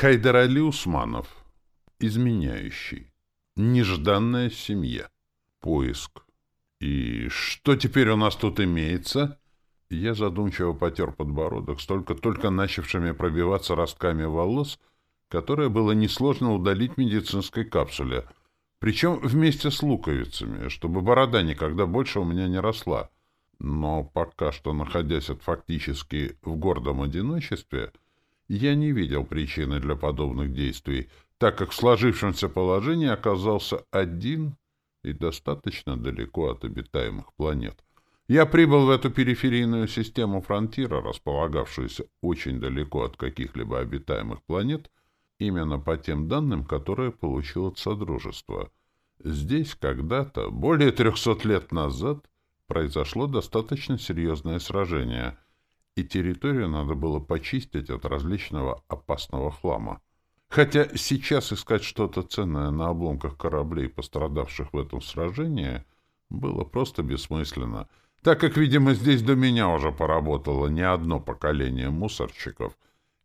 Хайдар Али Усманов. Изменяющий. Нежданная семья. Поиск. И что теперь у нас тут имеется? Я задумчиво потер подбородок, столько-только начавшими пробиваться ростками волос, которые было несложно удалить в медицинской капсуле, причем вместе с луковицами, чтобы борода никогда больше у меня не росла. Но пока что, находясь от фактически в гордом одиночестве, я не видел причины для подобных действий, так как в сложившемся положении оказался один и достаточно далеко от обитаемых планет. Я прибыл в эту периферийную систему фронтира, располагавшуюся очень далеко от каких-либо обитаемых планет, именно по тем данным, которые получил от Содружества. Здесь когда-то, более трехсот лет назад, произошло достаточно серьезное сражение, и территорию надо было почистить от различного опасного хлама. Хотя сейчас искать что-то ценное на обломках кораблей, пострадавших в этом сражении, было просто бессмысленно, так как, видимо, здесь до меня уже поработало не одно поколение мусорщиков,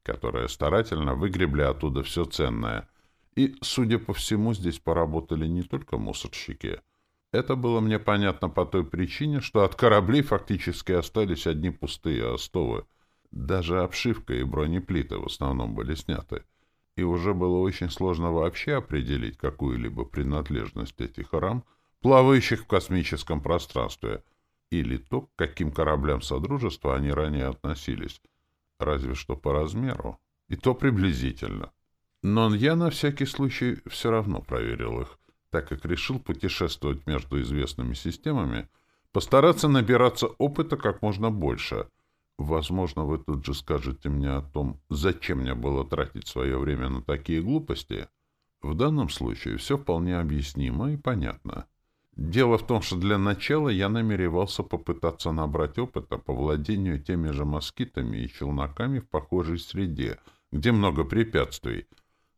которые старательно выгребли оттуда все ценное. И, судя по всему, здесь поработали не только мусорщики — это было мне понятно по той причине, что от кораблей фактически остались одни пустые остовы. Даже обшивка и бронеплиты в основном были сняты. И уже было очень сложно вообще определить какую-либо принадлежность этих рам, плавающих в космическом пространстве, или то, к каким кораблям Содружества они ранее относились. Разве что по размеру. И то приблизительно. Но я на всякий случай все равно проверил их так как решил путешествовать между известными системами, постараться набираться опыта как можно больше. Возможно, вы тут же скажете мне о том, зачем мне было тратить свое время на такие глупости. В данном случае все вполне объяснимо и понятно. Дело в том, что для начала я намеревался попытаться набрать опыта по владению теми же москитами и челноками в похожей среде, где много препятствий,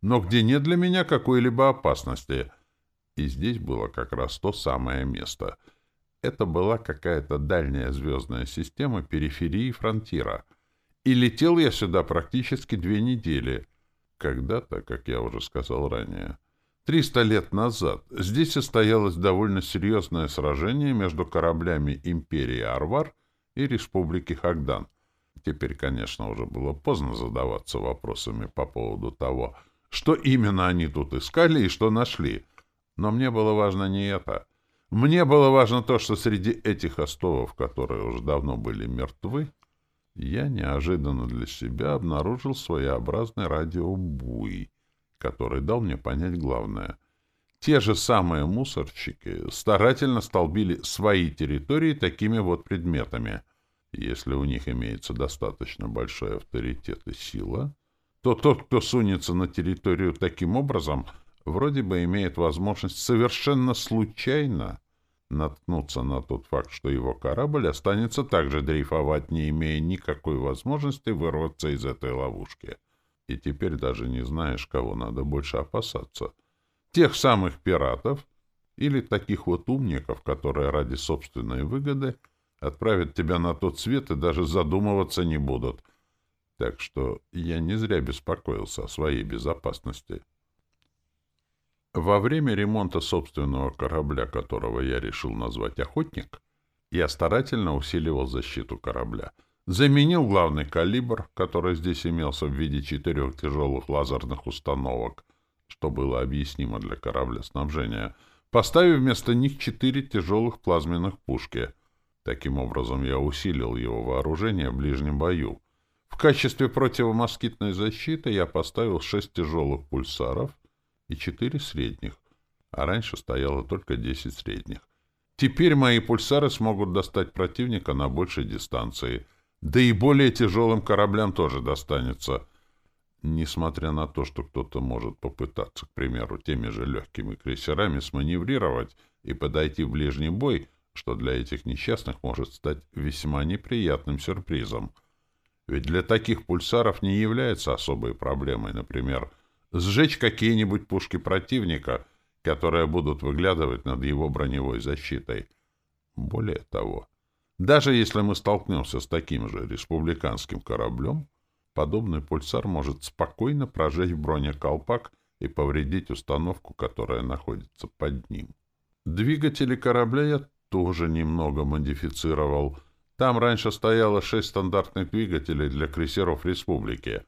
но где нет для меня какой-либо опасности — и здесь было как раз то самое место. Это была какая-то дальняя звездная система периферии фронтира. И летел я сюда практически две недели. Когда-то, как я уже сказал ранее, триста лет назад здесь состоялось довольно серьезное сражение между кораблями империи Арвар и республики Хагдан. Теперь, конечно, уже было поздно задаваться вопросами по поводу того, что именно они тут искали и что нашли — но мне было важно не это. Мне было важно то, что среди этих остовов, которые уже давно были мертвы, я неожиданно для себя обнаружил своеобразный радиобуй, который дал мне понять главное. Те же самые мусорщики старательно столбили свои территории такими вот предметами. Если у них имеется достаточно большой авторитет и сила, то тот, кто сунется на территорию таким образом — вроде бы имеет возможность совершенно случайно наткнуться на тот факт, что его корабль останется также дрейфовать, не имея никакой возможности вырваться из этой ловушки. И теперь даже не знаешь, кого надо больше опасаться. Тех самых пиратов или таких вот умников, которые ради собственной выгоды отправят тебя на тот свет и даже задумываться не будут. Так что я не зря беспокоился о своей безопасности. Во время ремонта собственного корабля, которого я решил назвать «Охотник», я старательно усиливал защиту корабля. Заменил главный калибр, который здесь имелся в виде четырех тяжелых лазерных установок, что было объяснимо для корабля снабжения, поставив вместо них четыре тяжелых плазменных пушки. Таким образом, я усилил его вооружение в ближнем бою. В качестве противомоскитной защиты я поставил шесть тяжелых пульсаров, и четыре средних, а раньше стояло только десять средних. Теперь мои пульсары смогут достать противника на большей дистанции, да и более тяжелым кораблям тоже достанется. Несмотря на то, что кто-то может попытаться, к примеру, теми же легкими крейсерами сманеврировать и подойти в ближний бой, что для этих несчастных может стать весьма неприятным сюрпризом. Ведь для таких пульсаров не является особой проблемой, например, сжечь какие-нибудь пушки противника, которые будут выглядывать над его броневой защитой. Более того, даже если мы столкнемся с таким же республиканским кораблем, подобный пульсар может спокойно прожечь бронеколпак и повредить установку, которая находится под ним. Двигатели корабля я тоже немного модифицировал. Там раньше стояло шесть стандартных двигателей для крейсеров республики.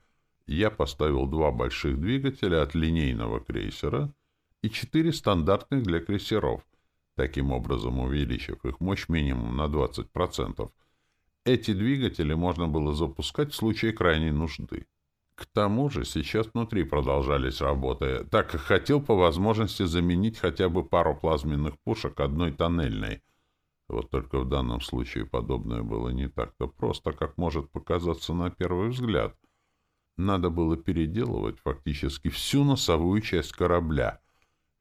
Я поставил два больших двигателя от линейного крейсера и четыре стандартных для крейсеров, таким образом увеличив их мощь минимум на 20%. Эти двигатели можно было запускать в случае крайней нужды. К тому же сейчас внутри продолжались работы, так как хотел по возможности заменить хотя бы пару плазменных пушек одной тоннельной. Вот только в данном случае подобное было не так-то просто, как может показаться на первый взгляд. Надо было переделывать фактически всю носовую часть корабля,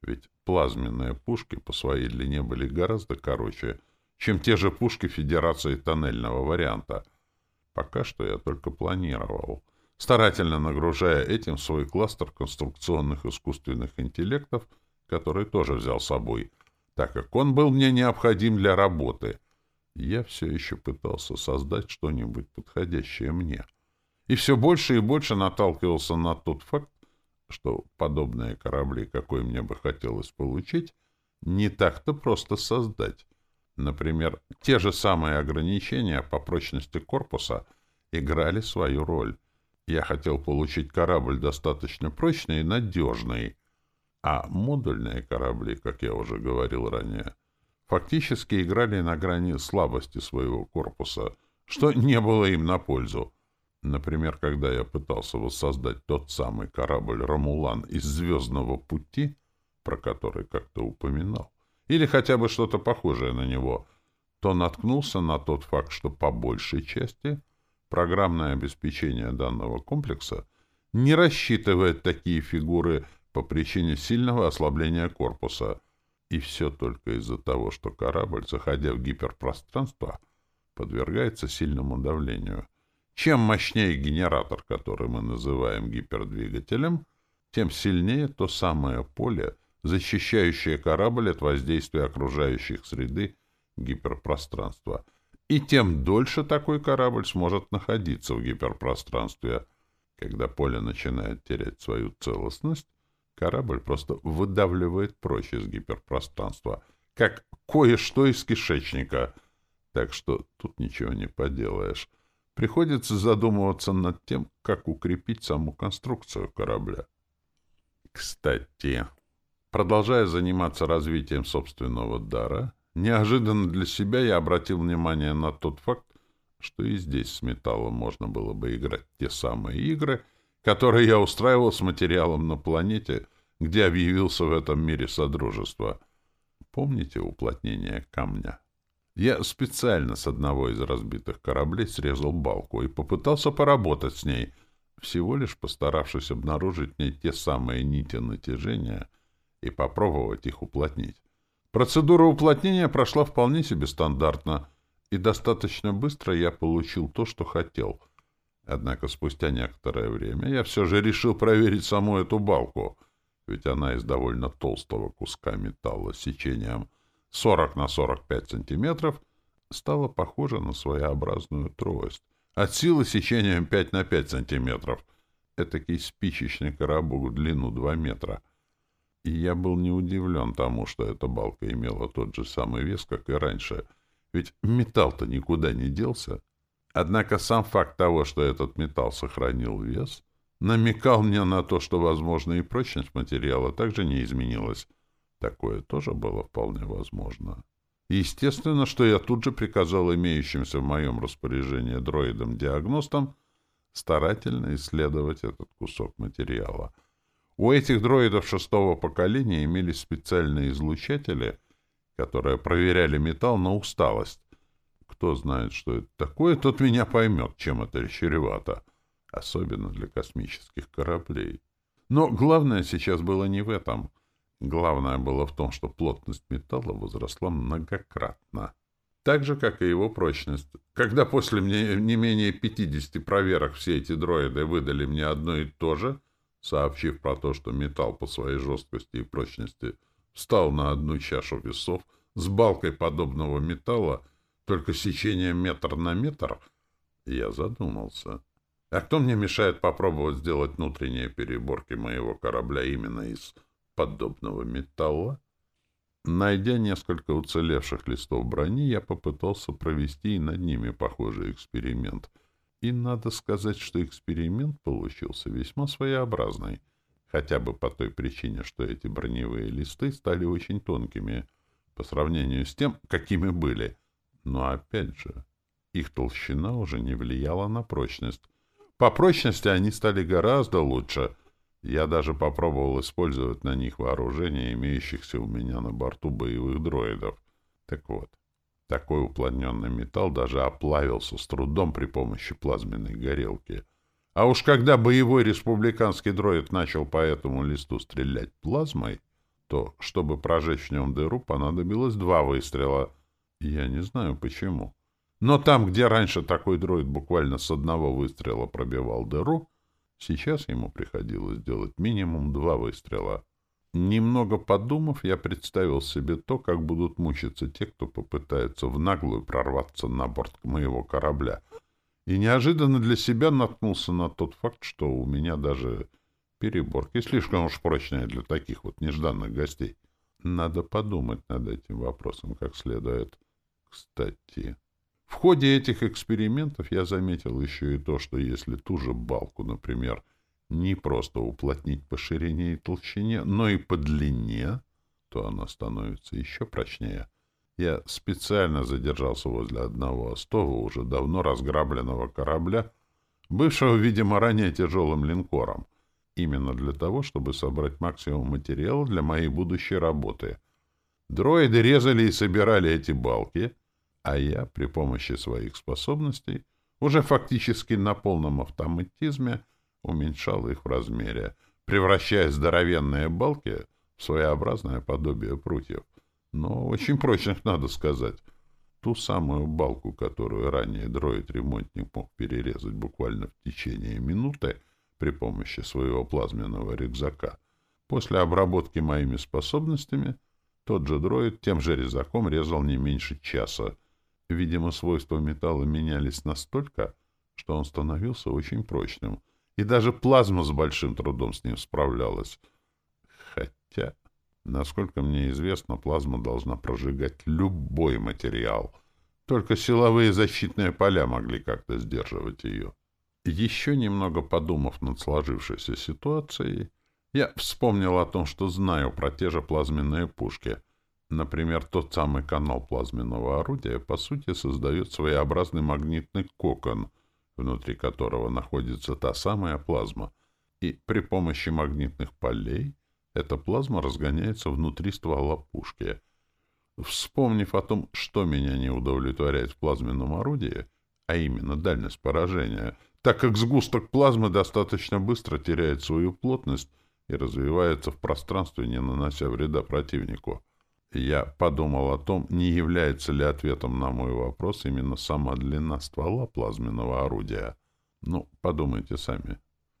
ведь плазменные пушки по своей длине были гораздо короче, чем те же пушки Федерации тоннельного варианта. Пока что я только планировал — старательно нагружая этим свой кластер конструкционных искусственных интеллектов, который тоже взял с собой, так как он был мне необходим для работы. Я все еще пытался создать что-нибудь подходящее мне. И все больше и больше наталкивался на тот факт, что подобные корабли, какой мне бы хотелось получить, не так-то просто создать. Например, те же самые ограничения по прочности корпуса играли свою роль. Я хотел получить корабль достаточно прочный и надежный, а модульные корабли, как я уже говорил ранее, фактически играли на грани слабости своего корпуса, что не было им на пользу. Например, когда я пытался воссоздать тот самый корабль «Ромулан» из «Звездного пути», про который как-то упоминал, или хотя бы что-то похожее на него, то наткнулся на тот факт, что по большей части — Программное обеспечение данного комплекса не рассчитывает такие фигуры по причине сильного ослабления корпуса. И все только из-за того, что корабль, заходя в гиперпространство, подвергается сильному давлению. Чем мощнее генератор, который мы называем гипердвигателем, тем сильнее то самое поле, защищающее корабль от воздействия окружающих среды гиперпространства — и тем дольше такой корабль сможет находиться в гиперпространстве. Когда поле начинает терять свою целостность, корабль просто выдавливает прочь из гиперпространства, как кое-что из кишечника. Так что тут ничего не поделаешь. Приходится задумываться над тем, как укрепить саму конструкцию корабля. Кстати, продолжая заниматься развитием собственного дара, Неожиданно для себя я обратил внимание на тот факт, что и здесь с металлом можно было бы играть те самые игры, которые я устраивал с материалом на планете, где объявился в этом мире Содружество. Помните уплотнение камня? Я специально с одного из разбитых кораблей срезал балку и попытался поработать с ней, всего лишь постаравшись обнаружить в ней те самые нити натяжения и попробовать их уплотнить. Процедура уплотнения прошла вполне себе стандартно, и достаточно быстро я получил то, что хотел. Однако спустя некоторое время я все же решил проверить саму эту балку, ведь она из довольно толстого куска металла с сечением 40 на 45 сантиметров стала похожа на своеобразную трость, от силы сечением 5 на 5 сантиметров, этакий спичечный коробок в длину 2 метра — и я был не удивлен тому, что эта балка имела тот же самый вес, как и раньше, ведь металл-то никуда не делся. Однако сам факт того, что этот металл сохранил вес, намекал мне на то, что, возможно, и прочность материала также не изменилась. Такое тоже было вполне возможно. Естественно, что я тут же приказал имеющимся в моем распоряжении дроидам-диагностам старательно исследовать этот кусок материала — у этих дроидов шестого поколения имелись специальные излучатели, которые проверяли металл на усталость. Кто знает, что это такое, тот меня поймет, чем это чревато, особенно для космических кораблей. Но главное сейчас было не в этом. Главное было в том, что плотность металла возросла многократно. Так же, как и его прочность. Когда после не менее 50 проверок все эти дроиды выдали мне одно и то же — сообщив про то, что металл по своей жесткости и прочности встал на одну чашу весов с балкой подобного металла, только сечением метр на метр, я задумался. А кто мне мешает попробовать сделать внутренние переборки моего корабля именно из подобного металла? Найдя несколько уцелевших листов брони, я попытался провести и над ними похожий эксперимент. И надо сказать, что эксперимент получился весьма своеобразный, хотя бы по той причине, что эти броневые листы стали очень тонкими по сравнению с тем, какими были. Но опять же, их толщина уже не влияла на прочность. По прочности они стали гораздо лучше. Я даже попробовал использовать на них вооружение, имеющихся у меня на борту боевых дроидов. Так вот, такой уплотненный металл даже оплавился с трудом при помощи плазменной горелки. А уж когда боевой республиканский дроид начал по этому листу стрелять плазмой, то, чтобы прожечь в нем дыру, понадобилось два выстрела. Я не знаю почему. Но там, где раньше такой дроид буквально с одного выстрела пробивал дыру, сейчас ему приходилось делать минимум два выстрела. Немного подумав, я представил себе то, как будут мучиться те, кто попытается в наглую прорваться на борт моего корабля. И неожиданно для себя наткнулся на тот факт, что у меня даже переборки слишком уж прочные для таких вот нежданных гостей. Надо подумать над этим вопросом как следует. Кстати... В ходе этих экспериментов я заметил еще и то, что если ту же балку, например, не просто уплотнить по ширине и толщине, но и по длине, то она становится еще прочнее. Я специально задержался возле одного остова уже давно разграбленного корабля, бывшего, видимо, ранее тяжелым линкором, именно для того, чтобы собрать максимум материала для моей будущей работы. Дроиды резали и собирали эти балки — а я при помощи своих способностей уже фактически на полном автоматизме уменьшал их в размере, превращая здоровенные балки в своеобразное подобие прутьев. Но очень прочных, надо сказать. Ту самую балку, которую ранее дроид-ремонтник мог перерезать буквально в течение минуты при помощи своего плазменного рюкзака, после обработки моими способностями тот же дроид тем же резаком резал не меньше часа, Видимо, свойства металла менялись настолько, что он становился очень прочным, и даже плазма с большим трудом с ним справлялась. Хотя, насколько мне известно, плазма должна прожигать любой материал. Только силовые защитные поля могли как-то сдерживать ее. Еще немного подумав над сложившейся ситуацией, я вспомнил о том, что знаю про те же плазменные пушки — Например, тот самый канал плазменного орудия, по сути, создает своеобразный магнитный кокон, внутри которого находится та самая плазма. И при помощи магнитных полей эта плазма разгоняется внутри ствола пушки. Вспомнив о том, что меня не удовлетворяет в плазменном орудии, а именно дальность поражения, так как сгусток плазмы достаточно быстро теряет свою плотность и развивается в пространстве, не нанося вреда противнику, я подумал о том, не является ли ответом на мой вопрос именно сама длина ствола плазменного орудия. Ну, подумайте сами.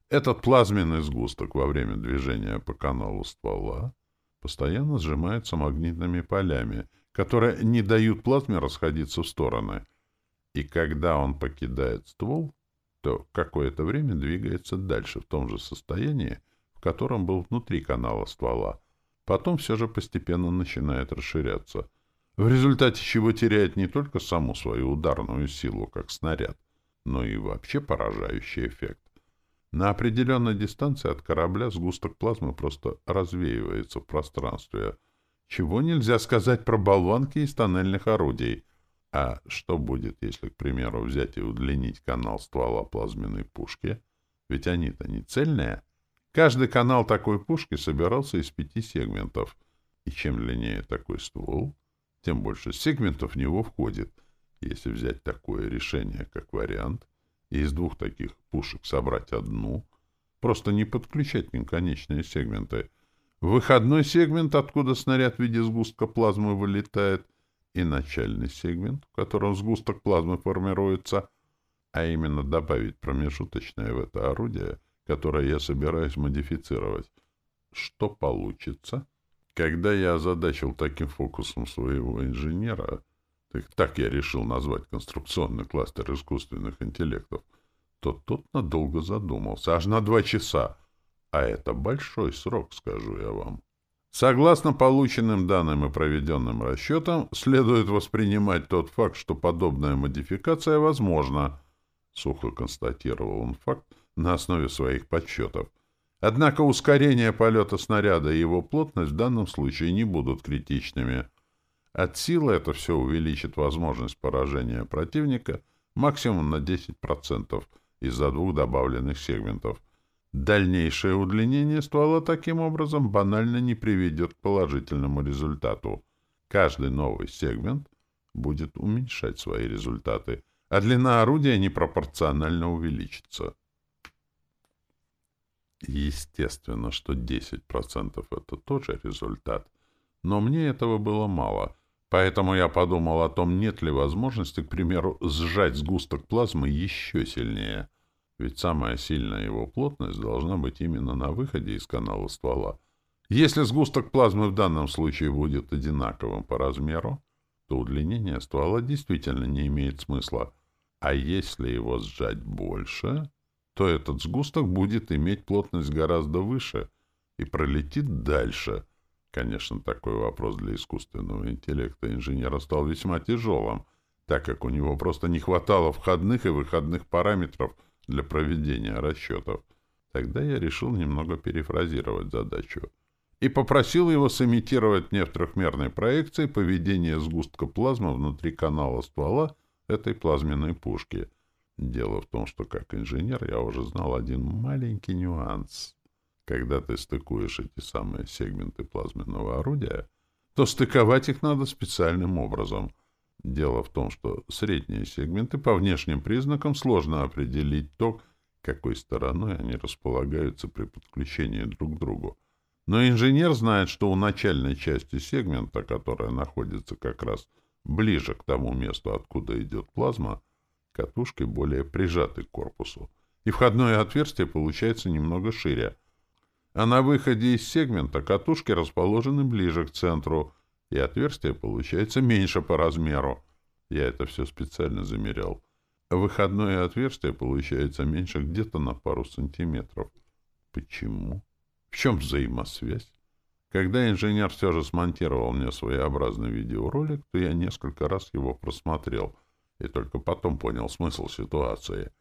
Этот плазменный сгусток во время движения по каналу ствола постоянно сжимается магнитными полями, которые не дают плазме расходиться в стороны. И когда он покидает ствол, то какое-то время двигается дальше в том же состоянии, в котором был внутри канала ствола, потом все же постепенно начинает расширяться, в результате чего теряет не только саму свою ударную силу, как снаряд, но и вообще поражающий эффект. На определенной дистанции от корабля сгусток плазмы просто развеивается в пространстве, чего нельзя сказать про болванки из тоннельных орудий. А что будет, если, к примеру, взять и удлинить канал ствола плазменной пушки? Ведь они-то не цельные — Каждый канал такой пушки собирался из пяти сегментов, и чем длиннее такой ствол, тем больше сегментов в него входит. Если взять такое решение, как вариант, и из двух таких пушек собрать одну, просто не подключать к ним конечные сегменты, выходной сегмент, откуда снаряд в виде сгустка плазмы вылетает, и начальный сегмент, в котором сгусток плазмы формируется, а именно добавить промежуточное в это орудие — которое я собираюсь модифицировать. Что получится? Когда я озадачил таким фокусом своего инженера, так, так я решил назвать конструкционный кластер искусственных интеллектов, то тот надолго задумался, аж на два часа. А это большой срок, скажу я вам. Согласно полученным данным и проведенным расчетам, следует воспринимать тот факт, что подобная модификация возможна, сухо констатировал он факт на основе своих подсчетов. Однако ускорение полета снаряда и его плотность в данном случае не будут критичными. От силы это все увеличит возможность поражения противника максимум на 10% из-за двух добавленных сегментов – Дальнейшее удлинение ствола таким образом банально не приведет к положительному результату. Каждый новый сегмент будет уменьшать свои результаты, а длина орудия непропорционально увеличится. Естественно, что 10% это тоже результат, но мне этого было мало, поэтому я подумал о том, нет ли возможности, к примеру, сжать сгусток плазмы еще сильнее — ведь самая сильная его плотность должна быть именно на выходе из канала ствола. Если сгусток плазмы в данном случае будет одинаковым по размеру, то удлинение ствола действительно не имеет смысла. А если его сжать больше, то этот сгусток будет иметь плотность гораздо выше и пролетит дальше. Конечно, такой вопрос для искусственного интеллекта инженера стал весьма тяжелым, так как у него просто не хватало входных и выходных параметров — для проведения расчетов. Тогда я решил немного перефразировать задачу и попросил его сымитировать мне в трехмерной проекции поведение сгустка плазмы внутри канала ствола этой плазменной пушки. Дело в том, что как инженер я уже знал один маленький нюанс. Когда ты стыкуешь эти самые сегменты плазменного орудия, то стыковать их надо специальным образом — Дело в том, что средние сегменты по внешним признакам сложно определить то, какой стороной они располагаются при подключении друг к другу. Но инженер знает, что у начальной части сегмента, которая находится как раз ближе к тому месту, откуда идет плазма, катушки более прижаты к корпусу, и входное отверстие получается немного шире. А на выходе из сегмента катушки расположены ближе к центру – и отверстие получается меньше по размеру. Я это все специально замерял. Выходное отверстие получается меньше где-то на пару сантиметров. Почему? В чем взаимосвязь? Когда инженер все же смонтировал мне своеобразный видеоролик, то я несколько раз его просмотрел и только потом понял смысл ситуации.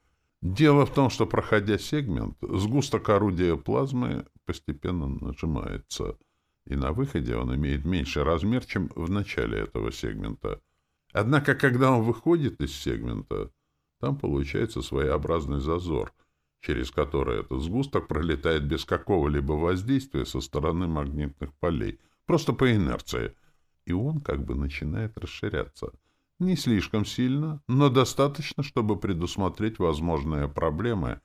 Дело в том, что, проходя сегмент, сгусток орудия плазмы постепенно нажимается — и на выходе он имеет меньший размер, чем в начале этого сегмента. Однако, когда он выходит из сегмента, там получается своеобразный зазор, через который этот сгусток пролетает без какого-либо воздействия со стороны магнитных полей, просто по инерции, и он как бы начинает расширяться. Не слишком сильно, но достаточно, чтобы предусмотреть возможные проблемы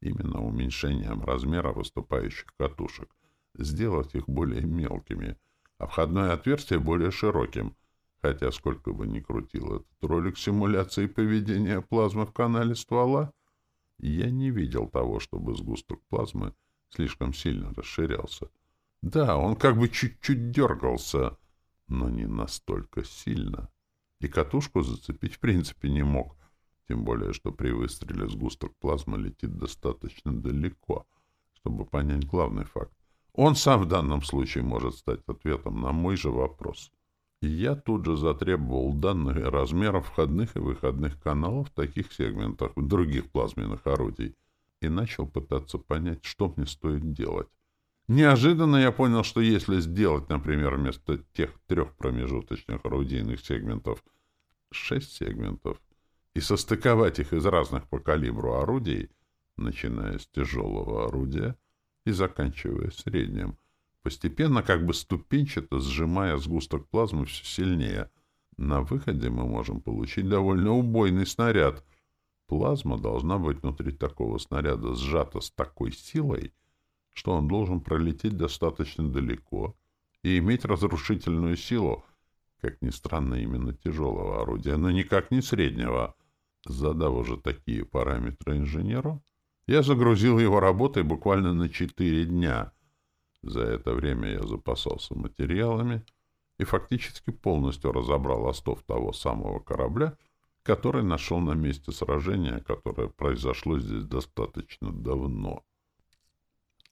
именно уменьшением размера выступающих катушек сделать их более мелкими, а входное отверстие более широким. Хотя сколько бы ни крутил этот ролик симуляции поведения плазмы в канале ствола, я не видел того, чтобы сгусток плазмы слишком сильно расширялся. Да, он как бы чуть-чуть дергался, но не настолько сильно. И катушку зацепить в принципе не мог, тем более, что при выстреле сгусток плазмы летит достаточно далеко, чтобы понять главный факт. Он сам в данном случае может стать ответом на мой же вопрос. И я тут же затребовал данные размеров входных и выходных каналов в таких сегментах других плазменных орудий и начал пытаться понять, что мне стоит делать. Неожиданно я понял, что если сделать, например, вместо тех трех промежуточных орудийных сегментов шесть сегментов и состыковать их из разных по калибру орудий, начиная с тяжелого орудия, и заканчивая средним, постепенно, как бы ступенчато сжимая сгусток плазмы все сильнее. На выходе мы можем получить довольно убойный снаряд. Плазма должна быть внутри такого снаряда сжата с такой силой, что он должен пролететь достаточно далеко и иметь разрушительную силу, как ни странно, именно тяжелого орудия, но никак не среднего. Задав уже такие параметры инженеру, я загрузил его работой буквально на четыре дня. За это время я запасался материалами и фактически полностью разобрал остов того самого корабля, который нашел на месте сражения, которое произошло здесь достаточно давно.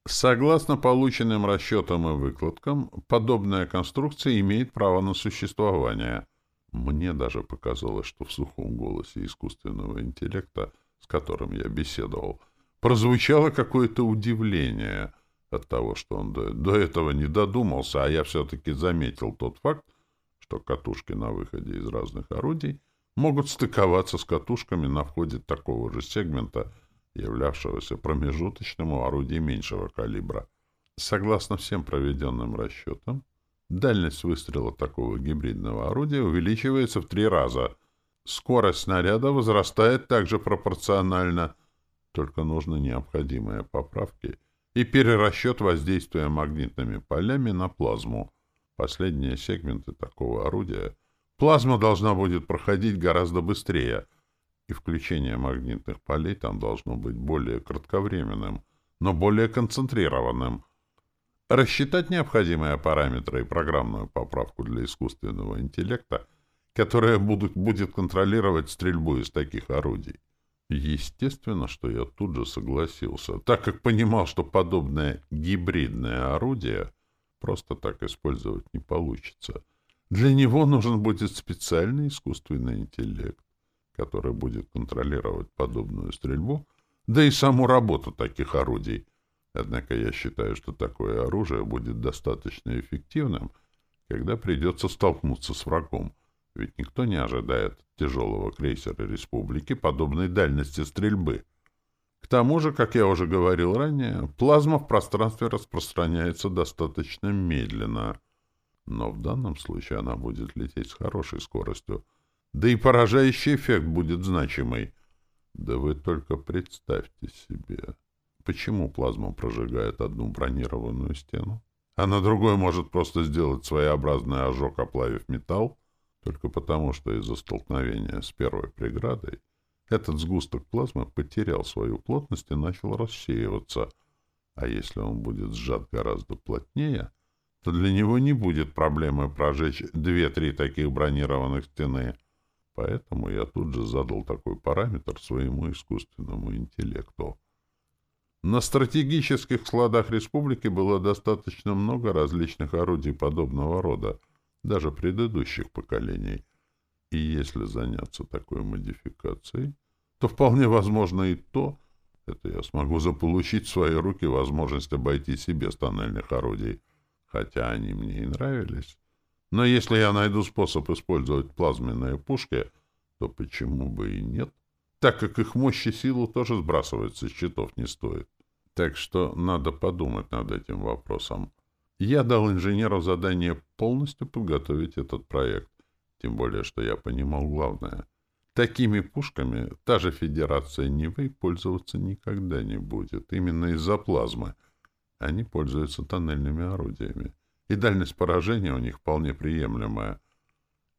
Согласно полученным расчетам и выкладкам, подобная конструкция имеет право на существование. Мне даже показалось, что в сухом голосе искусственного интеллекта, с которым я беседовал, прозвучало какое-то удивление от того, что он до, этого не додумался, а я все-таки заметил тот факт, что катушки на выходе из разных орудий могут стыковаться с катушками на входе такого же сегмента — являвшегося промежуточным у орудий меньшего калибра. Согласно всем проведенным расчетам, дальность выстрела такого гибридного орудия увеличивается в три раза. Скорость снаряда возрастает также пропорционально, только нужны необходимые поправки и перерасчет воздействия магнитными полями на плазму. Последние сегменты такого орудия плазма должна будет проходить гораздо быстрее — и включение магнитных полей там должно быть более кратковременным, но более концентрированным. Рассчитать необходимые параметры и программную поправку для искусственного интеллекта, которая будут, будет контролировать стрельбу из таких орудий. Естественно, что я тут же согласился, так как понимал, что подобное гибридное орудие просто так использовать не получится. Для него нужен будет специальный искусственный интеллект который будет контролировать подобную стрельбу, да и саму работу таких орудий. Однако я считаю, что такое оружие будет достаточно эффективным, когда придется столкнуться с врагом, ведь никто не ожидает тяжелого крейсера республики подобной дальности стрельбы. К тому же, как я уже говорил ранее, плазма в пространстве распространяется достаточно медленно, но в данном случае она будет лететь с хорошей скоростью, да и поражающий эффект будет значимый. Да вы только представьте себе, почему плазма прожигает одну бронированную стену, а на другой может просто сделать своеобразный ожог, оплавив металл, только потому, что из-за столкновения с первой преградой этот сгусток плазмы потерял свою плотность и начал рассеиваться, а если он будет сжат гораздо плотнее, то для него не будет проблемы прожечь две-три таких бронированных стены — Поэтому я тут же задал такой параметр своему искусственному интеллекту. На стратегических складах республики было достаточно много различных орудий подобного рода, даже предыдущих поколений. И если заняться такой модификацией, то вполне возможно и то, это я смогу заполучить в свои руки возможность обойти без тоннельных орудий, хотя они мне и нравились. Но если я найду способ использовать плазменные пушки, то почему бы и нет? Так как их мощь и силу тоже сбрасывать со счетов не стоит. Так что надо подумать над этим вопросом. Я дал инженеру задание полностью подготовить этот проект. Тем более, что я понимал главное. Такими пушками та же Федерация Нивы пользоваться никогда не будет. Именно из-за плазмы. Они пользуются тоннельными орудиями и дальность поражения у них вполне приемлемая.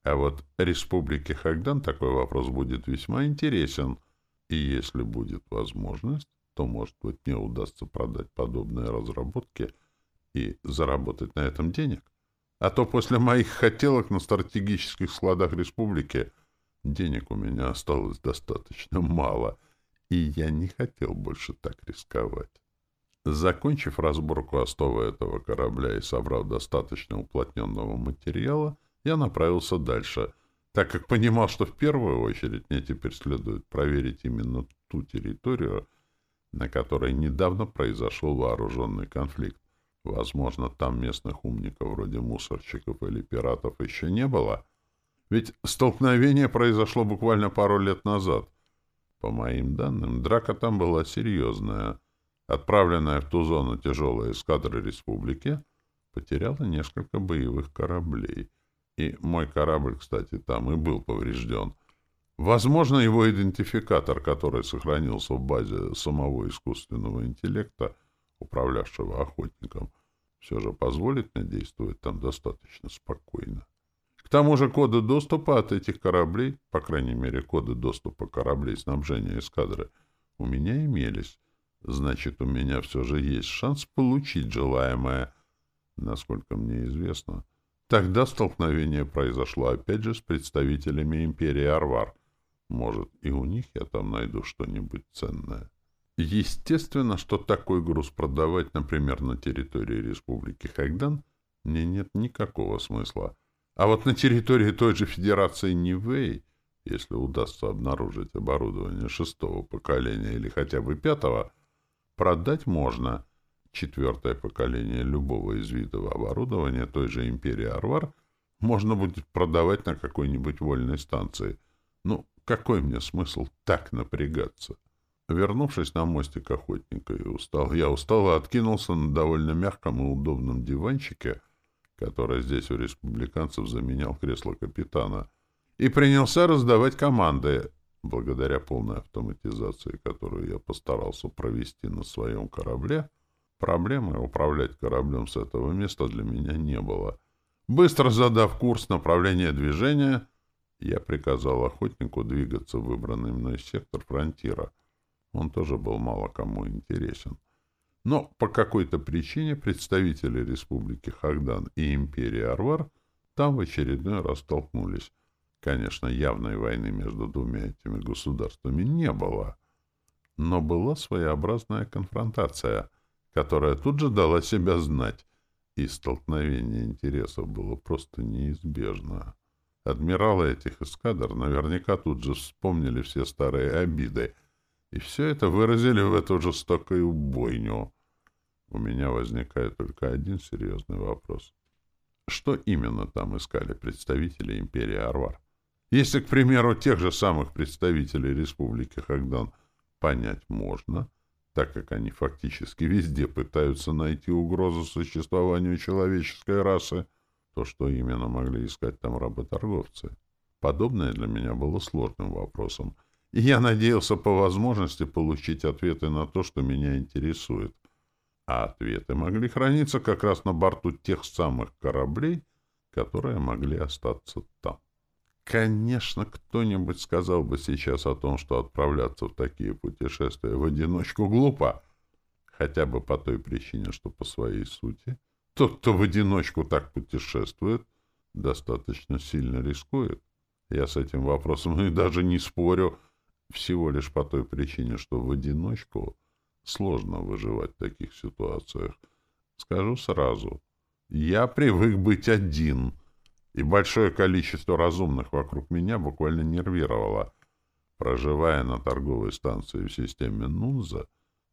А вот Республике Хагдан такой вопрос будет весьма интересен, и если будет возможность, то, может быть, мне удастся продать подобные разработки и заработать на этом денег. А то после моих хотелок на стратегических складах республики денег у меня осталось достаточно мало, и я не хотел больше так рисковать. Закончив разборку остова этого корабля и собрав достаточно уплотненного материала, я направился дальше, так как понимал, что в первую очередь мне теперь следует проверить именно ту территорию, на которой недавно произошел вооруженный конфликт. Возможно, там местных умников вроде мусорщиков или пиратов еще не было. Ведь столкновение произошло буквально пару лет назад. По моим данным, драка там была серьезная — Отправленная в ту зону тяжелая эскадра республики потеряла несколько боевых кораблей. И мой корабль, кстати, там и был поврежден. Возможно, его идентификатор, который сохранился в базе самого искусственного интеллекта, управлявшего охотником, все же позволит мне действовать там достаточно спокойно. К тому же коды доступа от этих кораблей, по крайней мере, коды доступа кораблей снабжения эскадры, у меня имелись, Значит, у меня все же есть шанс получить желаемое. Насколько мне известно, тогда столкновение произошло опять же с представителями империи Арвар. Может, и у них я там найду что-нибудь ценное. Естественно, что такой груз продавать, например, на территории Республики Хагдан, мне нет никакого смысла. А вот на территории той же Федерации Нивэй, если удастся обнаружить оборудование шестого поколения или хотя бы пятого, продать можно. Четвертое поколение любого из видов оборудования той же империи Арвар можно будет продавать на какой-нибудь вольной станции. Ну, какой мне смысл так напрягаться? Вернувшись на мостик охотника, и устал, я устало откинулся на довольно мягком и удобном диванчике, который здесь у республиканцев заменял кресло капитана, и принялся раздавать команды, благодаря полной автоматизации, которую я постарался провести на своем корабле, проблемы управлять кораблем с этого места для меня не было. Быстро задав курс направления движения, я приказал охотнику двигаться в выбранный мной сектор фронтира. Он тоже был мало кому интересен. Но по какой-то причине представители Республики Хагдан и Империи Арвар там в очередной раз столкнулись. Конечно, явной войны между двумя этими государствами не было, но была своеобразная конфронтация, которая тут же дала себя знать, и столкновение интересов было просто неизбежно. Адмиралы этих эскадр наверняка тут же вспомнили все старые обиды, и все это выразили в эту жестокую бойню. У меня возникает только один серьезный вопрос. Что именно там искали представители империи Арвар? Если, к примеру, тех же самых представителей Республики Хагдан понять можно, так как они фактически везде пытаются найти угрозу существованию человеческой расы, то что именно могли искать там работорговцы? Подобное для меня было сложным вопросом, и я надеялся по возможности получить ответы на то, что меня интересует. А ответы могли храниться как раз на борту тех самых кораблей, которые могли остаться там. Конечно, кто-нибудь сказал бы сейчас о том, что отправляться в такие путешествия в одиночку глупо, хотя бы по той причине, что по своей сути тот, кто в одиночку так путешествует, достаточно сильно рискует. Я с этим вопросом и даже не спорю, всего лишь по той причине, что в одиночку сложно выживать в таких ситуациях. Скажу сразу, я привык быть один — и большое количество разумных вокруг меня буквально нервировало. Проживая на торговой станции в системе Нунза,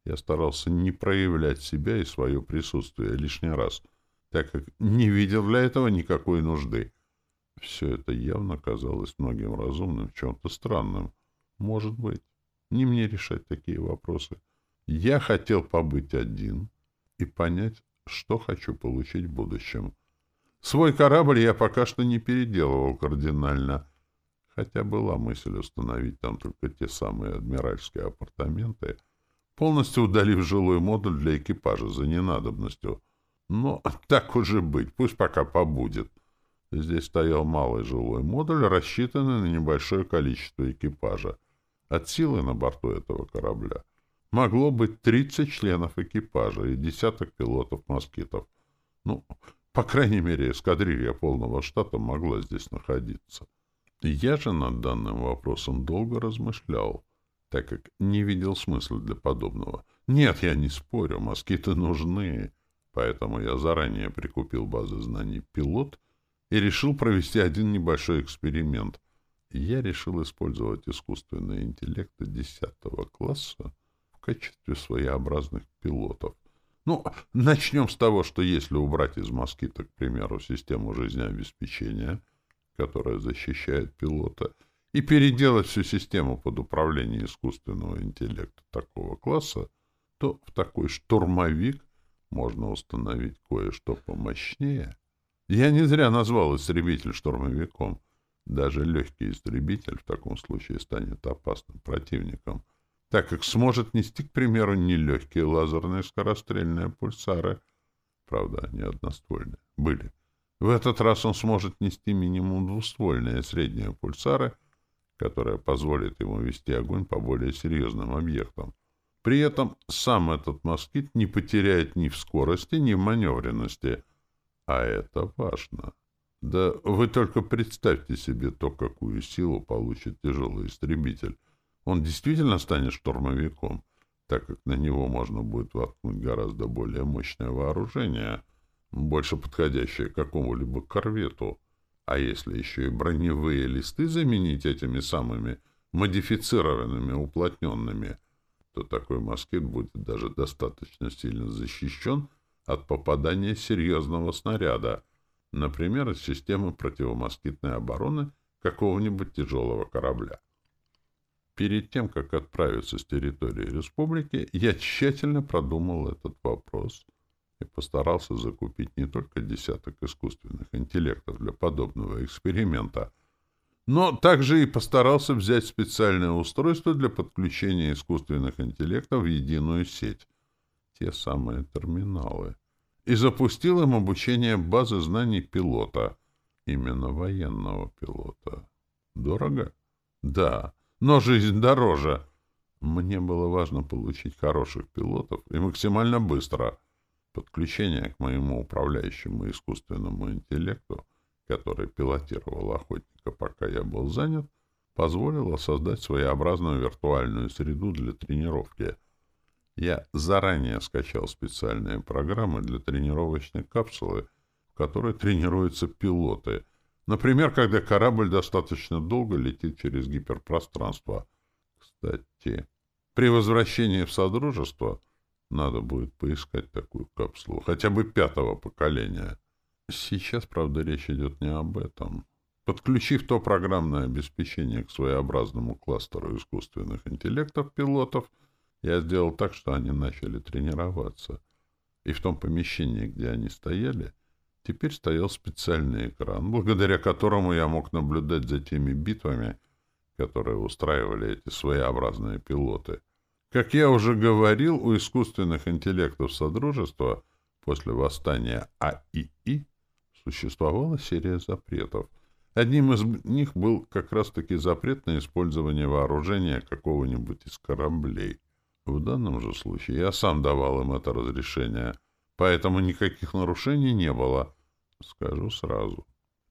я старался не проявлять себя и свое присутствие лишний раз, так как не видел для этого никакой нужды. Все это явно казалось многим разумным чем-то странным. Может быть. Не мне решать такие вопросы. Я хотел побыть один и понять, что хочу получить в будущем. Свой корабль я пока что не переделывал кардинально, хотя была мысль установить там только те самые адмиральские апартаменты, полностью удалив жилой модуль для экипажа за ненадобностью. Но так уже быть, пусть пока побудет. Здесь стоял малый жилой модуль, рассчитанный на небольшое количество экипажа. От силы на борту этого корабля могло быть 30 членов экипажа и десяток пилотов-москитов. Ну, по крайней мере, эскадрилья полного штата могла здесь находиться. Я же над данным вопросом долго размышлял, так как не видел смысла для подобного. Нет, я не спорю, москиты нужны, поэтому я заранее прикупил базы знаний «Пилот» и решил провести один небольшой эксперимент. Я решил использовать искусственный интеллект 10 класса в качестве своеобразных пилотов. Ну, начнем с того, что если убрать из москита, к примеру, систему жизнеобеспечения, которая защищает пилота, и переделать всю систему под управление искусственного интеллекта такого класса, то в такой штурмовик можно установить кое-что помощнее. Я не зря назвал истребитель штурмовиком. Даже легкий истребитель в таком случае станет опасным противником — так как сможет нести, к примеру, нелегкие лазерные скорострельные пульсары. Правда, они одноствольные. Были. В этот раз он сможет нести минимум двуствольные средние пульсары, которые позволят ему вести огонь по более серьезным объектам. При этом сам этот москит не потеряет ни в скорости, ни в маневренности. А это важно. Да вы только представьте себе то, какую силу получит тяжелый истребитель. Он действительно станет штурмовиком, так как на него можно будет воткнуть гораздо более мощное вооружение, больше подходящее какому-либо корвету. А если еще и броневые листы заменить этими самыми модифицированными, уплотненными, то такой москит будет даже достаточно сильно защищен от попадания серьезного снаряда, например, из системы противомоскитной обороны какого-нибудь тяжелого корабля. Перед тем, как отправиться с территории республики, я тщательно продумал этот вопрос и постарался закупить не только десяток искусственных интеллектов для подобного эксперимента, но также и постарался взять специальное устройство для подключения искусственных интеллектов в единую сеть, те самые терминалы, и запустил им обучение базы знаний пилота, именно военного пилота. Дорого? Да, но жизнь дороже. Мне было важно получить хороших пилотов и максимально быстро. Подключение к моему управляющему искусственному интеллекту, который пилотировал охотника, пока я был занят, позволило создать своеобразную виртуальную среду для тренировки — я заранее скачал специальные программы для тренировочной капсулы, в которой тренируются пилоты. Например, когда корабль достаточно долго летит через гиперпространство. Кстати, при возвращении в Содружество надо будет поискать такую капсулу, хотя бы пятого поколения. Сейчас, правда, речь идет не об этом. Подключив то программное обеспечение к своеобразному кластеру искусственных интеллектов пилотов — я сделал так, что они начали тренироваться. И в том помещении, где они стояли, теперь стоял специальный экран, благодаря которому я мог наблюдать за теми битвами, которые устраивали эти своеобразные пилоты. Как я уже говорил, у искусственных интеллектов Содружества после восстания АИИ существовала серия запретов. Одним из них был как раз-таки запрет на использование вооружения какого-нибудь из кораблей. В данном же случае я сам давал им это разрешение, поэтому никаких нарушений не было. Скажу сразу.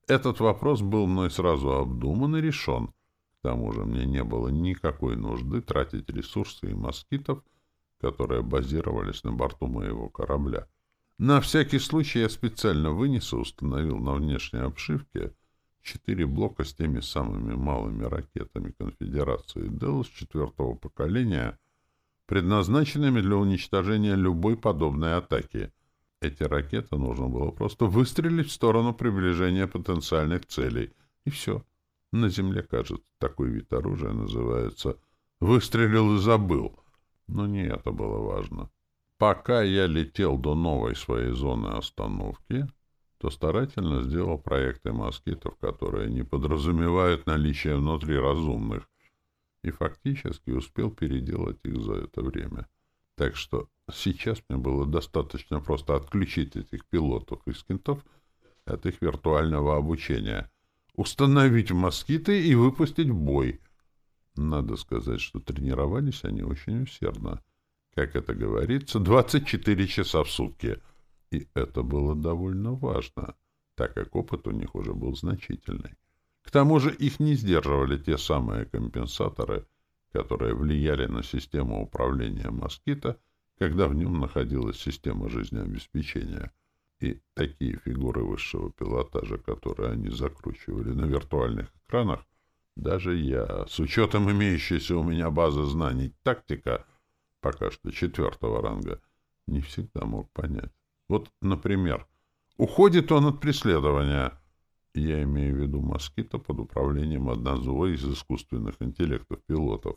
Этот вопрос был мной сразу обдуман и решен. К тому же мне не было никакой нужды тратить ресурсы и москитов, которые базировались на борту моего корабля. На всякий случай я специально вынес и установил на внешней обшивке четыре блока с теми самыми малыми ракетами конфедерации Делос четвертого поколения — предназначенными для уничтожения любой подобной атаки. Эти ракеты нужно было просто выстрелить в сторону приближения потенциальных целей. И все. На Земле, кажется, такой вид оружия называется «выстрелил и забыл». Но не это было важно. Пока я летел до новой своей зоны остановки, то старательно сделал проекты москитов, которые не подразумевают наличие внутри разумных, и фактически успел переделать их за это время. Так что сейчас мне было достаточно просто отключить этих пилотов и скинтов от их виртуального обучения, установить москиты и выпустить в бой. Надо сказать, что тренировались они очень усердно. Как это говорится, 24 часа в сутки. И это было довольно важно, так как опыт у них уже был значительный. К тому же их не сдерживали те самые компенсаторы, которые влияли на систему управления москита, когда в нем находилась система жизнеобеспечения. И такие фигуры высшего пилотажа, которые они закручивали на виртуальных экранах, даже я, с учетом имеющейся у меня базы знаний тактика, пока что четвертого ранга, не всегда мог понять. Вот, например, уходит он от преследования — я имею в виду москита под управлением одного из искусственных интеллектов пилотов.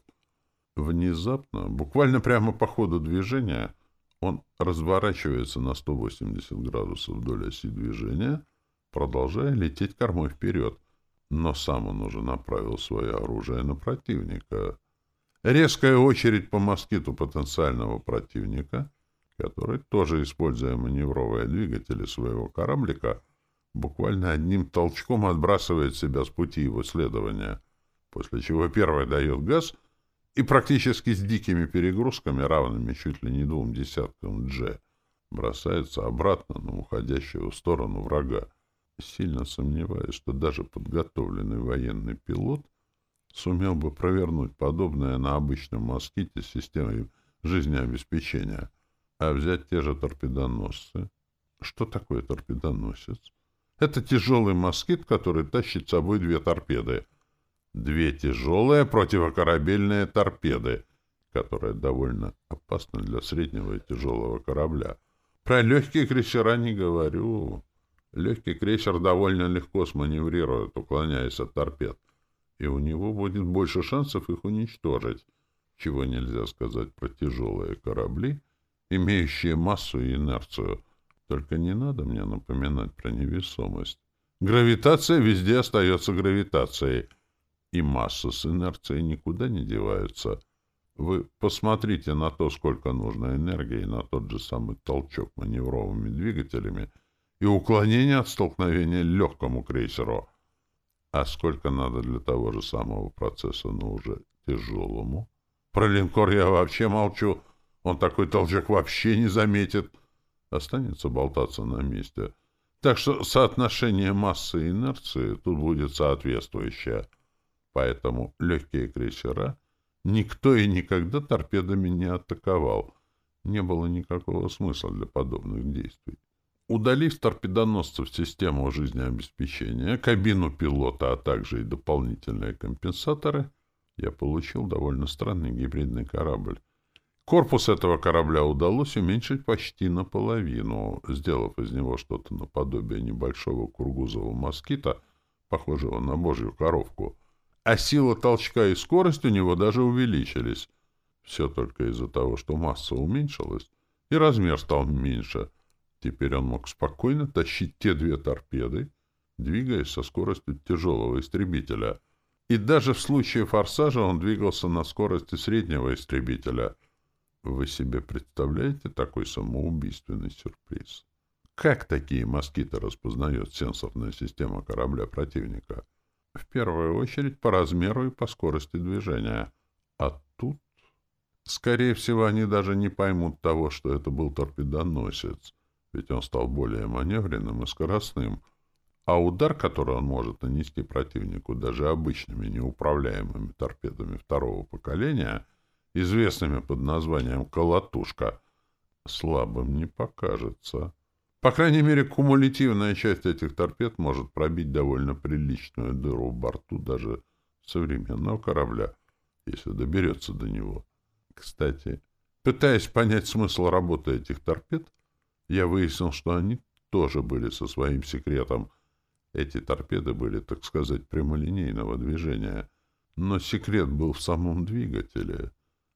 Внезапно, буквально прямо по ходу движения, он разворачивается на 180 градусов вдоль оси движения, продолжая лететь кормой вперед. Но сам он уже направил свое оружие на противника. Резкая очередь по москиту потенциального противника, который, тоже используя маневровые двигатели своего кораблика, буквально одним толчком отбрасывает себя с пути его следования, после чего первый дает газ и практически с дикими перегрузками, равными чуть ли не двум десяткам G, бросается обратно на уходящую в сторону врага. Сильно сомневаюсь, что даже подготовленный военный пилот сумел бы провернуть подобное на обычном моските с системой жизнеобеспечения. А взять те же торпедоносцы. Что такое торпедоносец? Это тяжелый москит, который тащит с собой две торпеды. Две тяжелые противокорабельные торпеды, которые довольно опасны для среднего и тяжелого корабля. Про легкие крейсера не говорю. Легкий крейсер довольно легко сманеврирует, уклоняясь от торпед, и у него будет больше шансов их уничтожить, чего нельзя сказать про тяжелые корабли, имеющие массу и инерцию. Только не надо мне напоминать про невесомость. Гравитация везде остается гравитацией, и масса с инерцией никуда не деваются. Вы посмотрите на то, сколько нужно энергии на тот же самый толчок маневровыми двигателями — и уклонение от столкновения легкому крейсеру. А сколько надо для того же самого процесса, но уже тяжелому? Про линкор я вообще молчу. Он такой толчок вообще не заметит. Останется болтаться на месте. Так что соотношение массы и инерции тут будет соответствующее. Поэтому легкие крейсера никто и никогда торпедами не атаковал. Не было никакого смысла для подобных действий. Удалив торпедоносцев систему жизнеобеспечения, кабину пилота, а также и дополнительные компенсаторы, я получил довольно странный гибридный корабль. Корпус этого корабля удалось уменьшить почти наполовину, сделав из него что-то наподобие небольшого кургузового москита, похожего на божью коровку. А сила толчка и скорость у него даже увеличились. Все только из-за того, что масса уменьшилась, и размер стал меньше — Теперь он мог спокойно тащить те две торпеды, двигаясь со скоростью тяжелого истребителя. И даже в случае форсажа он двигался на скорости среднего истребителя. Вы себе представляете такой самоубийственный сюрприз? Как такие москиты распознает сенсорная система корабля противника? В первую очередь по размеру и по скорости движения. А тут... Скорее всего, они даже не поймут того, что это был торпедоносец ведь он стал более маневренным и скоростным, а удар, который он может нанести противнику даже обычными неуправляемыми торпедами второго поколения, известными под названием «колотушка», слабым не покажется. По крайней мере, кумулятивная часть этих торпед может пробить довольно приличную дыру в борту даже современного корабля, если доберется до него. Кстати, пытаясь понять смысл работы этих торпед, я выяснил, что они тоже были со своим секретом. Эти торпеды были, так сказать, прямолинейного движения. Но секрет был в самом двигателе.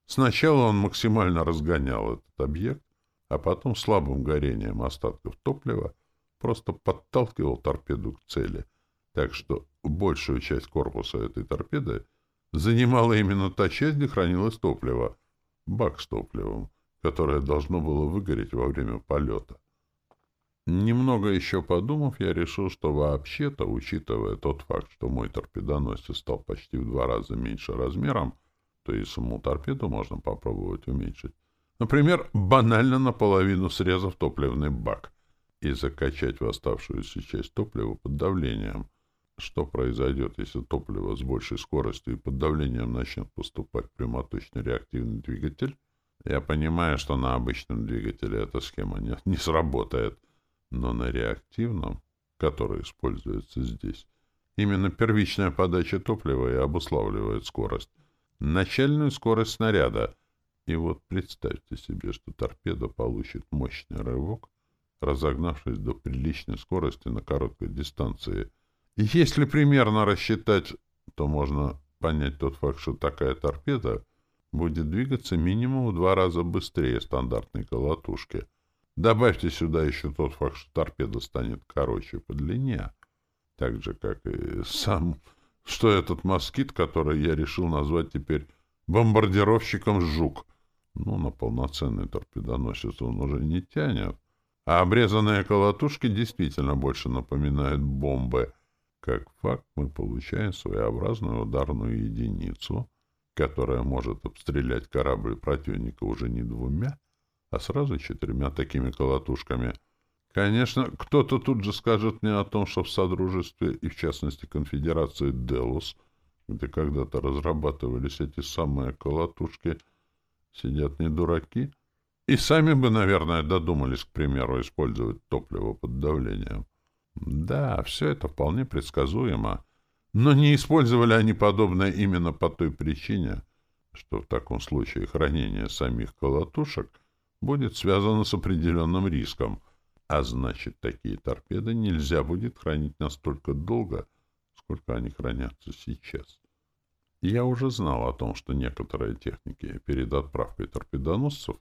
Сначала он максимально разгонял этот объект, а потом слабым горением остатков топлива просто подталкивал торпеду к цели. Так что большую часть корпуса этой торпеды занимала именно та часть, где хранилось топливо. Бак с топливом которое должно было выгореть во время полета. Немного еще подумав, я решил, что вообще-то, учитывая тот факт, что мой торпедоносец стал почти в два раза меньше размером, то и саму торпеду можно попробовать уменьшить. Например, банально наполовину срезав топливный бак и закачать в оставшуюся часть топлива под давлением. Что произойдет, если топливо с большей скоростью и под давлением начнет поступать в прямоточный реактивный двигатель? Я понимаю, что на обычном двигателе эта схема не, не сработает, но на реактивном, который используется здесь, именно первичная подача топлива и обуславливает скорость. Начальную скорость снаряда. И вот представьте себе, что торпеда получит мощный рывок, разогнавшись до приличной скорости на короткой дистанции. И если примерно рассчитать, то можно понять тот факт, что такая торпеда будет двигаться минимум в два раза быстрее стандартной колотушки. Добавьте сюда еще тот факт, что торпеда станет короче по длине, так же, как и сам, что этот москит, который я решил назвать теперь бомбардировщиком «Жук». Ну, на полноценный торпедоносец он уже не тянет. А обрезанные колотушки действительно больше напоминают бомбы. Как факт, мы получаем своеобразную ударную единицу — которая может обстрелять корабль противника уже не двумя, а сразу четырьмя такими колотушками. Конечно, кто-то тут же скажет мне о том, что в Содружестве и, в частности, Конфедерации Делус, где когда-то разрабатывались эти самые колотушки, сидят не дураки, и сами бы, наверное, додумались, к примеру, использовать топливо под давлением. Да, все это вполне предсказуемо, но не использовали они подобное именно по той причине, что в таком случае хранение самих колотушек будет связано с определенным риском, а значит, такие торпеды нельзя будет хранить настолько долго, сколько они хранятся сейчас. Я уже знал о том, что некоторые техники перед отправкой торпедоносцев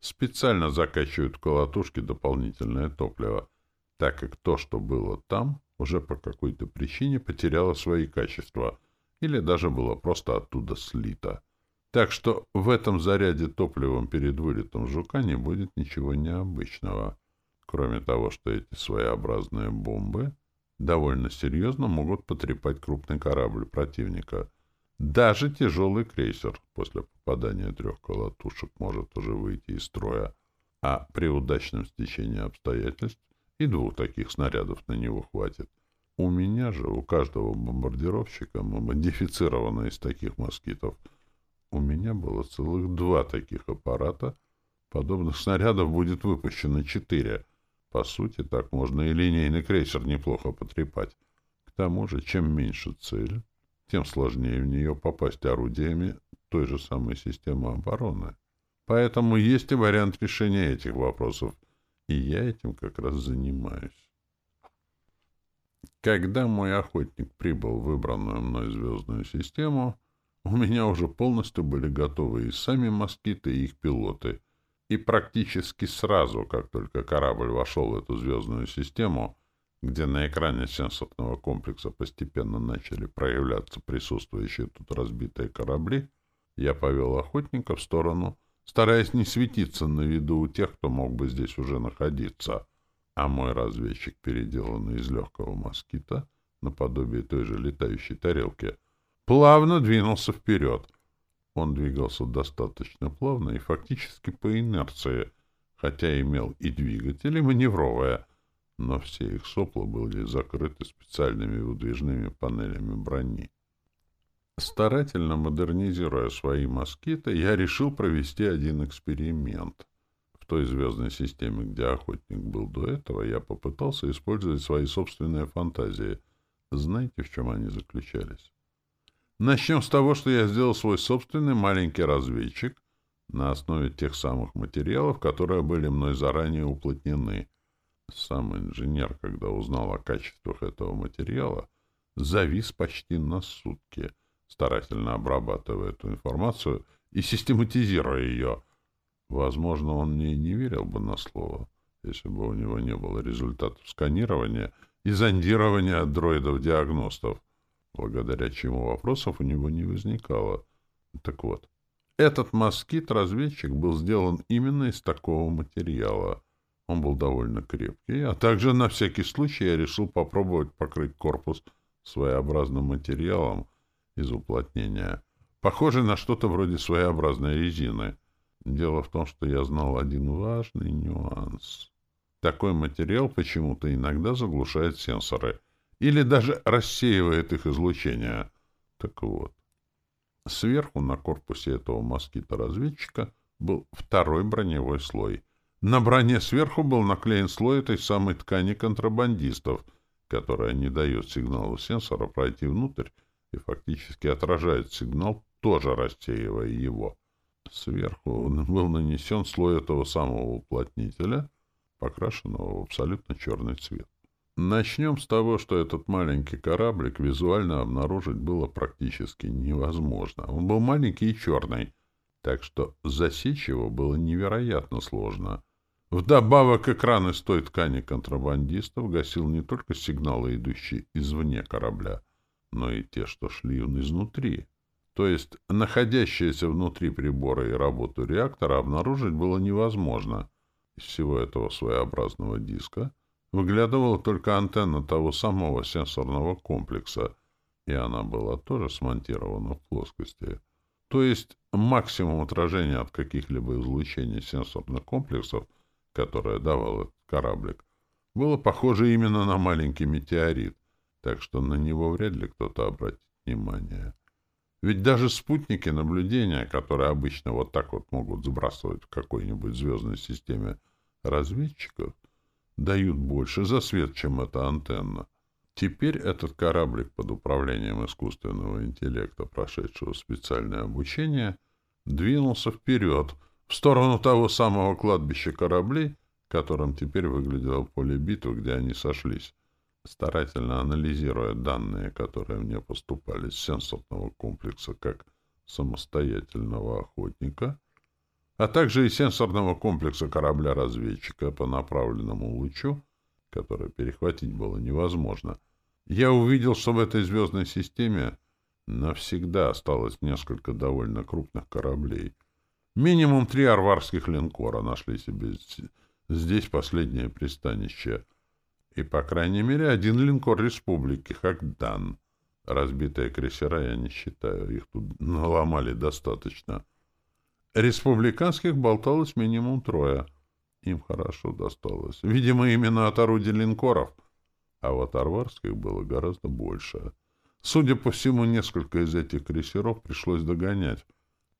специально закачивают в колотушки дополнительное топливо, так как то, что было там, уже по какой-то причине потеряло свои качества или даже было просто оттуда слито. Так что в этом заряде топливом перед вылетом жука не будет ничего необычного, кроме того, что эти своеобразные бомбы довольно серьезно могут потрепать крупный корабль противника. Даже тяжелый крейсер после попадания трех колотушек может уже выйти из строя, а при удачном стечении обстоятельств и двух таких снарядов на него хватит. У меня же, у каждого бомбардировщика, модифицированного из таких москитов — у меня было целых два таких аппарата. Подобных снарядов будет выпущено четыре. По сути, так можно и линейный крейсер неплохо потрепать. К тому же, чем меньше цель, тем сложнее в нее попасть орудиями той же самой системы обороны. Поэтому есть и вариант решения этих вопросов, и я этим как раз занимаюсь. Когда мой охотник прибыл в выбранную мной звездную систему, у меня уже полностью были готовы и сами москиты, и их пилоты. И практически сразу, как только корабль вошел в эту звездную систему, где на экране сенсорного комплекса постепенно начали проявляться присутствующие тут разбитые корабли, я повел охотника в сторону, стараясь не светиться на виду у тех, кто мог бы здесь уже находиться. А мой разведчик, переделанный из легкого москита, наподобие той же летающей тарелки — плавно двинулся вперед. Он двигался достаточно плавно и фактически по инерции, хотя имел и двигатели маневровые, но все их сопла были закрыты специальными выдвижными панелями брони. Старательно модернизируя свои москиты, я решил провести один эксперимент. В той звездной системе, где охотник был до этого, я попытался использовать свои собственные фантазии. Знаете, в чем они заключались? Начнем с того, что я сделал свой собственный маленький разведчик на основе тех самых материалов, которые были мной заранее уплотнены. Сам инженер, когда узнал о качествах этого материала, завис почти на сутки, старательно обрабатывая эту информацию и систематизируя ее. Возможно, он мне не верил бы на слово, если бы у него не было результатов сканирования и зондирования дроидов-диагностов благодаря чему вопросов у него не возникало. Так вот, этот москит-разведчик был сделан именно из такого материала. Он был довольно крепкий, а также на всякий случай я решил попробовать покрыть корпус своеобразным материалом из уплотнения, похожий на что-то вроде своеобразной резины. Дело в том, что я знал один важный нюанс. Такой материал почему-то иногда заглушает сенсоры — или даже рассеивает их излучение. Так вот, сверху на корпусе этого москита-разведчика был второй броневой слой. На броне сверху был наклеен слой этой самой ткани контрабандистов, которая не дает сигналу сенсора пройти внутрь и фактически отражает сигнал, тоже рассеивая его. Сверху был нанесен слой этого самого уплотнителя, покрашенного в абсолютно черный цвет. Начнем с того, что этот маленький кораблик визуально обнаружить было практически невозможно. Он был маленький и черный, так что засечь его было невероятно сложно. Вдобавок экран из той ткани контрабандистов гасил не только сигналы, идущие извне корабля, но и те, что шли изнутри. То есть находящиеся внутри прибора и работу реактора обнаружить было невозможно. Из всего этого своеобразного диска — Выглядывала только антенна того самого сенсорного комплекса, и она была тоже смонтирована в плоскости. То есть максимум отражения от каких-либо излучений сенсорных комплексов, которое давал этот кораблик, было похоже именно на маленький метеорит, так что на него вряд ли кто-то обратит внимание. Ведь даже спутники наблюдения, которые обычно вот так вот могут сбрасывать в какой-нибудь звездной системе разведчиков, дают больше за свет, чем эта антенна. Теперь этот кораблик под управлением искусственного интеллекта, прошедшего специальное обучение, двинулся вперед, в сторону того самого кладбища кораблей, которым теперь выглядело поле битвы, где они сошлись. Старательно анализируя данные, которые мне поступали с сенсорного комплекса как самостоятельного охотника, а также и сенсорного комплекса корабля-разведчика по направленному лучу, который перехватить было невозможно, я увидел, что в этой звездной системе навсегда осталось несколько довольно крупных кораблей. Минимум три арварских линкора нашли себе здесь последнее пристанище. И, по крайней мере, один линкор республики, как Дан. Разбитые крейсера я не считаю, их тут наломали достаточно. Республиканских болталось минимум трое. Им хорошо досталось. Видимо, именно от орудий линкоров — а вот арварских было гораздо больше. Судя по всему, несколько из этих крейсеров пришлось догонять,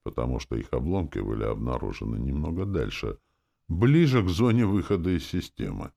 потому что их обломки были обнаружены немного дальше, ближе к зоне выхода из системы.